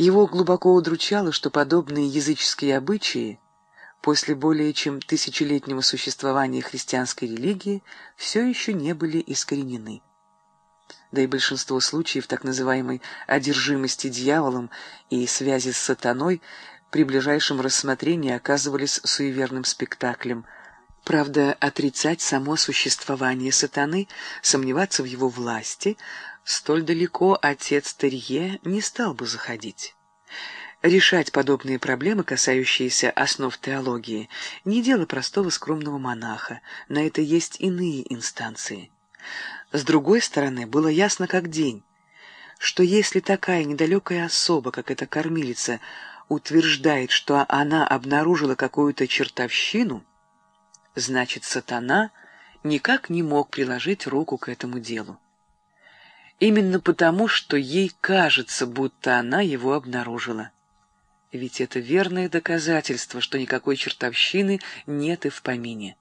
Его глубоко удручало, что подобные языческие обычаи после более чем тысячелетнего существования христианской религии все еще не были искоренены. Да и большинство случаев так называемой одержимости дьяволом и связи с сатаной при ближайшем рассмотрении оказывались суеверным спектаклем. Правда, отрицать само существование сатаны, сомневаться в его власти, столь далеко отец Терье не стал бы заходить. Решать подобные проблемы, касающиеся основ теологии, не дело простого скромного монаха, на это есть иные инстанции. С другой стороны, было ясно как день, что если такая недалекая особа, как эта кормилица, утверждает, что она обнаружила какую-то чертовщину, значит, сатана никак не мог приложить руку к этому делу. Именно потому, что ей кажется, будто она его обнаружила. Ведь это верное доказательство, что никакой чертовщины нет и в помине.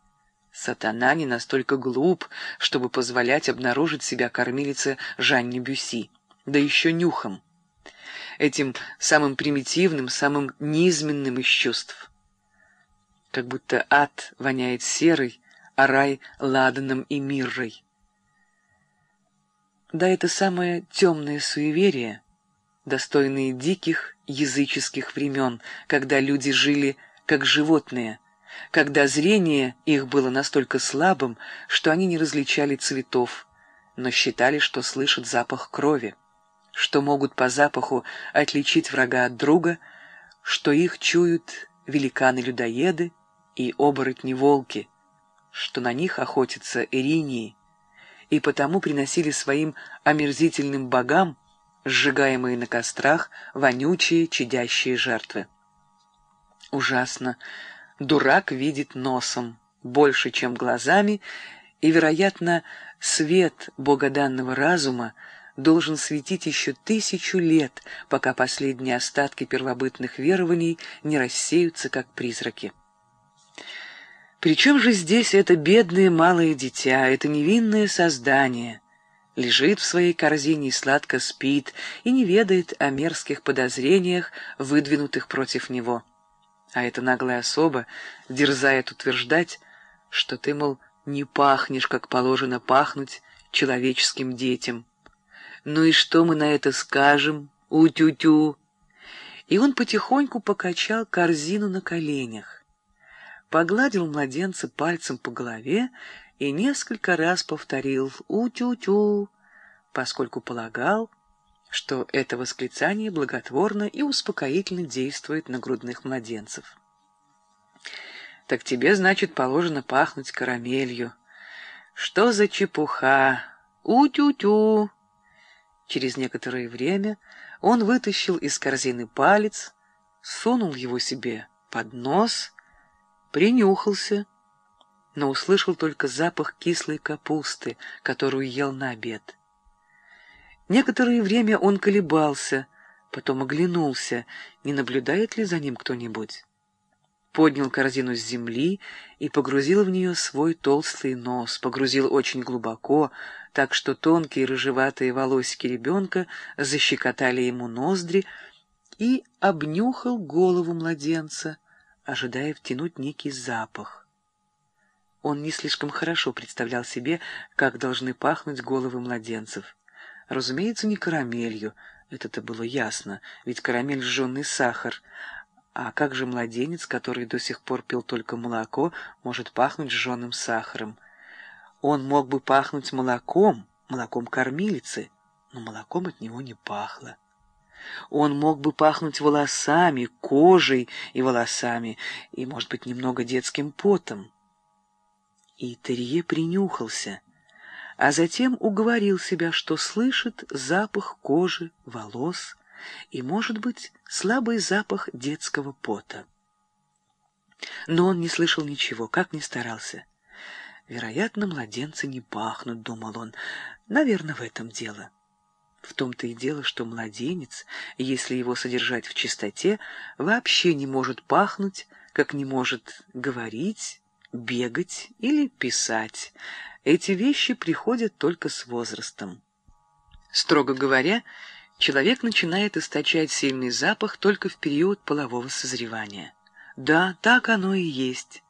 Сатана не настолько глуп, чтобы позволять обнаружить себя кормилице Жанне Бюси, да еще нюхом. Этим самым примитивным, самым низменным из чувств. Как будто ад воняет серой, а рай — ладаном и миррой. Да это самое темное суеверие — достойные диких языческих времен, когда люди жили как животные, когда зрение их было настолько слабым, что они не различали цветов, но считали, что слышат запах крови, что могут по запаху отличить врага от друга, что их чуют великаны-людоеды и оборотни-волки, что на них охотятся эринии, и потому приносили своим омерзительным богам сжигаемые на кострах вонючие чадящие жертвы. Ужасно. Дурак видит носом, больше, чем глазами, и, вероятно, свет богоданного разума должен светить еще тысячу лет, пока последние остатки первобытных верований не рассеются, как призраки. Причем же здесь это бедное малое дитя, это невинное создание — лежит в своей корзине и сладко спит, и не ведает о мерзких подозрениях, выдвинутых против него. А эта наглая особа дерзает утверждать, что ты, мол, не пахнешь, как положено пахнуть человеческим детям. Ну и что мы на это скажем, у-тю-тю? И он потихоньку покачал корзину на коленях, погладил младенца пальцем по голове и несколько раз повторил «у-тю-тю», поскольку полагал, что это восклицание благотворно и успокоительно действует на грудных младенцев. «Так тебе, значит, положено пахнуть карамелью. Что за чепуха? У-тю-тю!» Через некоторое время он вытащил из корзины палец, сунул его себе под нос, принюхался — но услышал только запах кислой капусты, которую ел на обед. Некоторое время он колебался, потом оглянулся, не наблюдает ли за ним кто-нибудь. Поднял корзину с земли и погрузил в нее свой толстый нос, погрузил очень глубоко, так что тонкие рыжеватые волосики ребенка защекотали ему ноздри и обнюхал голову младенца, ожидая втянуть некий запах. Он не слишком хорошо представлял себе, как должны пахнуть головы младенцев. Разумеется, не карамелью, это-то было ясно, ведь карамель — жженый сахар. А как же младенец, который до сих пор пил только молоко, может пахнуть жженым сахаром? Он мог бы пахнуть молоком, молоком кормилицы, но молоком от него не пахло. Он мог бы пахнуть волосами, кожей и волосами, и, может быть, немного детским потом. И Терье принюхался, а затем уговорил себя, что слышит запах кожи, волос и, может быть, слабый запах детского пота. Но он не слышал ничего, как ни старался. Вероятно, младенцы не пахнут, думал он. Наверное, в этом дело. В том-то и дело, что младенец, если его содержать в чистоте, вообще не может пахнуть, как не может говорить, бегать или писать. Эти вещи приходят только с возрастом. Строго говоря, человек начинает источать сильный запах только в период полового созревания. Да, так оно и есть.